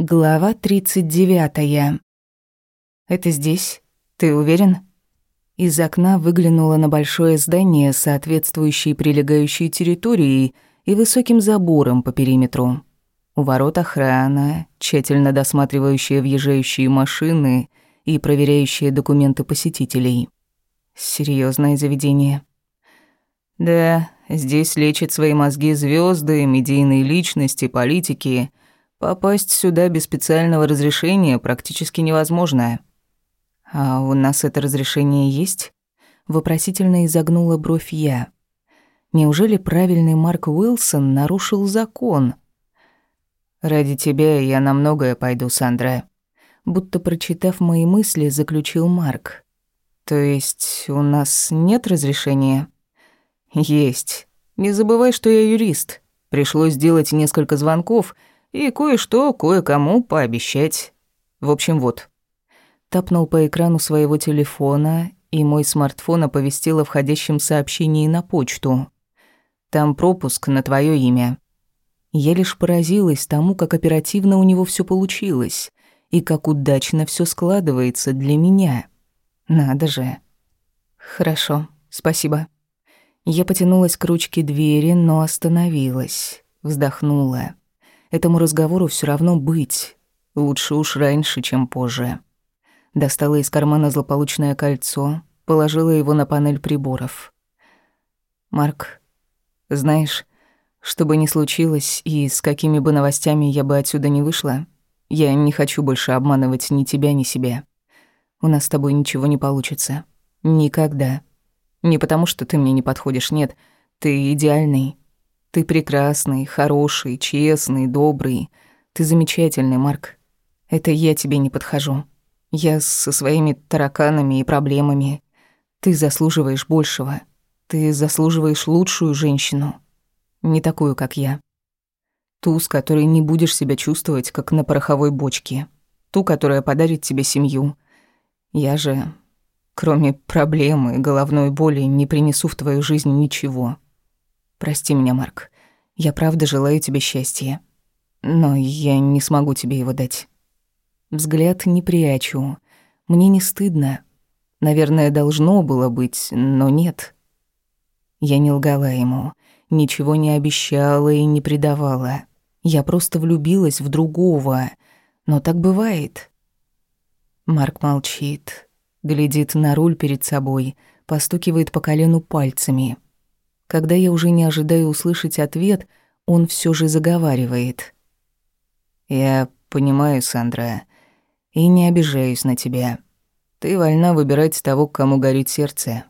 Глава 39. «Это здесь? Ты уверен?» Из окна выглянула на большое здание с соответствующей прилегающей территорией и высоким забором по периметру. У ворот охрана, тщательно досматривающая въезжающие машины и проверяющая документы посетителей. Серьезное заведение. Да, здесь лечат свои мозги звезды, медийные личности, политики — Попасть сюда без специального разрешения практически невозможно. А у нас это разрешение есть? Вопросительно изогнула бровь я. Неужели правильный Марк Уилсон нарушил закон? Ради тебя я на многое пойду, Сандра. Будто прочитав мои мысли, заключил Марк. То есть у нас нет разрешения? Есть. Не забывай, что я юрист. Пришлось сделать несколько звонков — и кое-что кое-кому пообещать. В общем, вот. Тапнул по экрану своего телефона, и мой смартфон оповестил о входящем сообщении на почту. Там пропуск на твое имя. Я лишь поразилась тому, как оперативно у него все получилось и как удачно все складывается для меня. Надо же. Хорошо, спасибо. Я потянулась к ручке двери, но остановилась, вздохнула. Этому разговору все равно быть. Лучше уж раньше, чем позже. Достала из кармана злополучное кольцо, положила его на панель приборов. «Марк, знаешь, что бы ни случилось и с какими бы новостями я бы отсюда не вышла, я не хочу больше обманывать ни тебя, ни себя. У нас с тобой ничего не получится. Никогда. Не потому, что ты мне не подходишь, нет. Ты идеальный, ты прекрасный, хороший, честный, добрый. Ты замечательный, Марк. Это я тебе не подхожу. Я со своими тараканами и проблемами. Ты заслуживаешь большего. Ты заслуживаешь лучшую женщину. Не такую, как я. Ту, с которой не будешь себя чувствовать, как на пороховой бочке. Ту, которая подарит тебе семью. Я же, кроме проблемы и головной боли, не принесу в твою жизнь ничего. Прости меня, Марк. Я правда желаю тебе счастья. Но я не смогу тебе его дать. Взгляд не прячу. Мне не стыдно. Наверное, должно было быть, но нет. Я не лгала ему, ничего не обещала и не предавала. Я просто влюбилась в другого. Но так бывает. Марк молчит, глядит на руль перед собой, постукивает по колену пальцами — когда я уже не ожидаю услышать ответ, он все же заговаривает. «Я понимаю, Сандра, и не обижаюсь на тебя. Ты вольна выбирать того, кому горит сердце.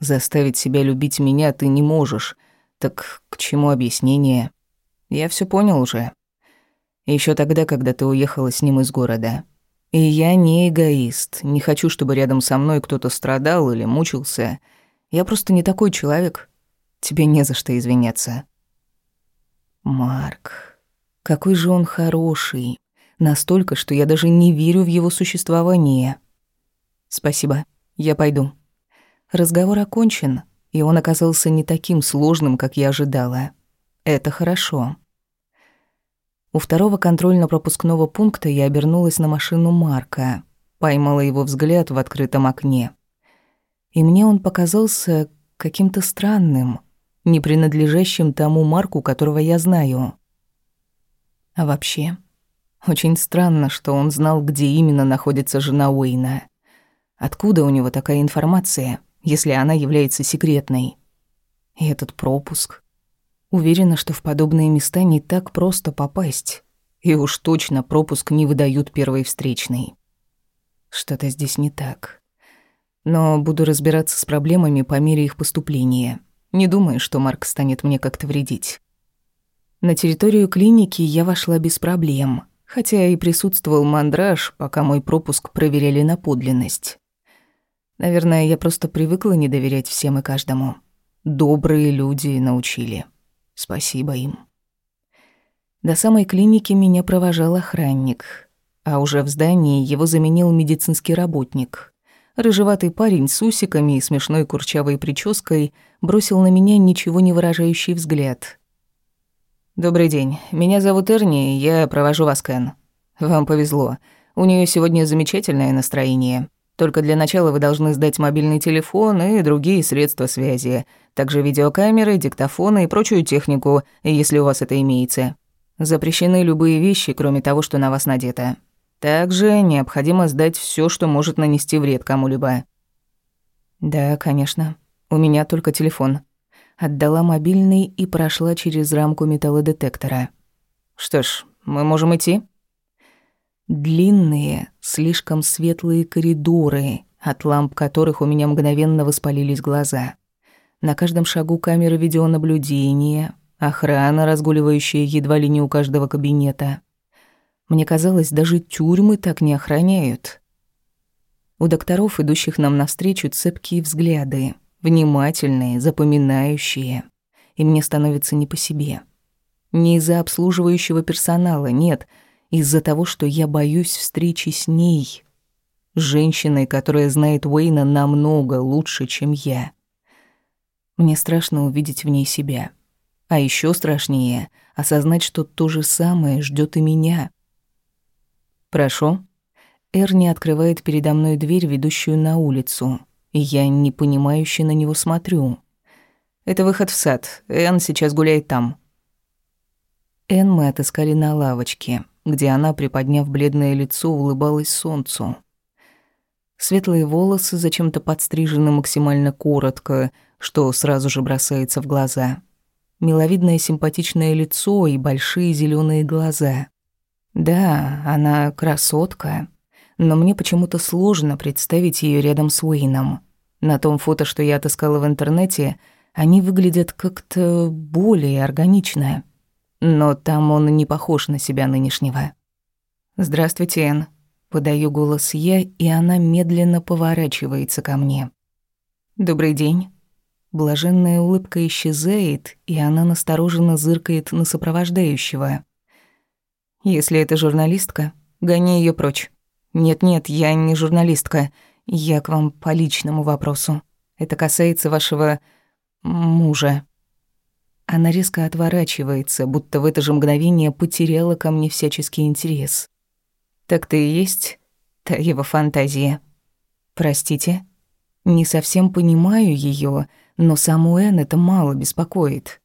Заставить себя любить меня ты не можешь. Так к чему объяснение? Я все понял уже. Еще тогда, когда ты уехала с ним из города. И я не эгоист, не хочу, чтобы рядом со мной кто-то страдал или мучился. Я просто не такой человек. Тебе не за что извиняться. Марк, какой же он хороший. Настолько, что я даже не верю в его существование. Спасибо, я пойду. Разговор окончен, и он оказался не таким сложным, как я ожидала. Это хорошо. У второго контрольно-пропускного пункта я обернулась на машину Марка, поймала его взгляд в открытом окне. И мне он показался каким-то странным — не принадлежащим тому Марку, которого я знаю. А вообще, очень странно, что он знал, где именно находится жена Уэйна. Откуда у него такая информация, если она является секретной? И этот пропуск. Уверена, что в подобные места не так просто попасть. И уж точно пропуск не выдают первой встречной. Что-то здесь не так. Но буду разбираться с проблемами по мере их поступления. Не думаю, что Марк станет мне как-то вредить. На территорию клиники я вошла без проблем, хотя и присутствовал мандраж, пока мой пропуск проверяли на подлинность. Наверное, я просто привыкла не доверять всем и каждому. Добрые люди научили. Спасибо им. До самой клиники меня провожал охранник, а уже в здании его заменил медицинский работник. Рыжеватый парень с усиками и смешной курчавой прической бросил на меня ничего не выражающий взгляд. «Добрый день. Меня зовут Эрни, я провожу вас, Кен. Вам повезло. У нее сегодня замечательное настроение. Только для начала вы должны сдать мобильный телефон и другие средства связи, также видеокамеры, диктофоны и прочую технику, если у вас это имеется. Запрещены любые вещи, кроме того, что на вас надето. Также необходимо сдать все, что может нанести вред кому-либо. Да, конечно. У меня только телефон. Отдала мобильный и прошла через рамку металлодетектора. Что ж, мы можем идти. Длинные, слишком светлые коридоры, от ламп которых у меня мгновенно воспалились глаза. На каждом шагу камеры видеонаблюдения, охрана, разгуливающая едва ли не у каждого кабинета. Мне казалось, даже тюрьмы так не охраняют. У докторов, идущих нам навстречу, цепкие взгляды, внимательные, запоминающие. И мне становится не по себе. Не из-за обслуживающего персонала, нет — из-за того, что я боюсь встречи с ней, женщиной, которая знает Уэйна намного лучше, чем я. Мне страшно увидеть в ней себя. А еще страшнее осознать, что то же самое ждет и меня. «Прошу». Эрни открывает передо мной дверь, ведущую на улицу, и я непонимающе на него смотрю. «Это выход в сад. Энн сейчас гуляет там». Энн мы отыскали на лавочке где она, приподняв бледное лицо, улыбалась солнцу. Светлые волосы зачем-то подстрижены максимально коротко, что сразу же бросается в глаза. Миловидное симпатичное лицо и большие зеленые глаза. Да, она красотка, но мне почему-то сложно представить ее рядом с Уэйном. На том фото, что я отыскала в интернете, они выглядят как-то более органично. Но там он не похож на себя нынешнего. «Здравствуйте, Энн». Подаю голос я, и она медленно поворачивается ко мне. «Добрый день». Блаженная улыбка исчезает, и она настороженно зыркает на сопровождающего. «Если это журналистка, гони ее прочь». «Нет-нет, я не журналистка. Я к вам по личному вопросу. Это касается вашего... мужа». Она резко отворачивается, будто в это же мгновение потеряла ко мне всяческий интерес. «Так ты и есть та его фантазия?» «Простите?» «Не совсем понимаю ее, но саму Эн это мало беспокоит».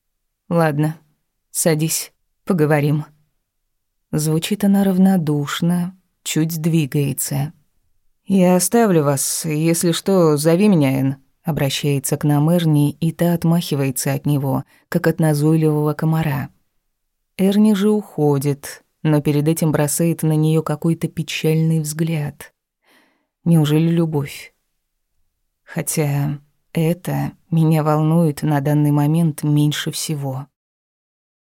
«Ладно, садись, поговорим». Звучит она равнодушно, чуть двигается. «Я оставлю вас, если что, зови меня, Эн. Обращается к нам Эрни, и та отмахивается от него, как от назойливого комара. Эрни же уходит, но перед этим бросает на нее какой-то печальный взгляд. Неужели любовь? Хотя это меня волнует на данный момент меньше всего.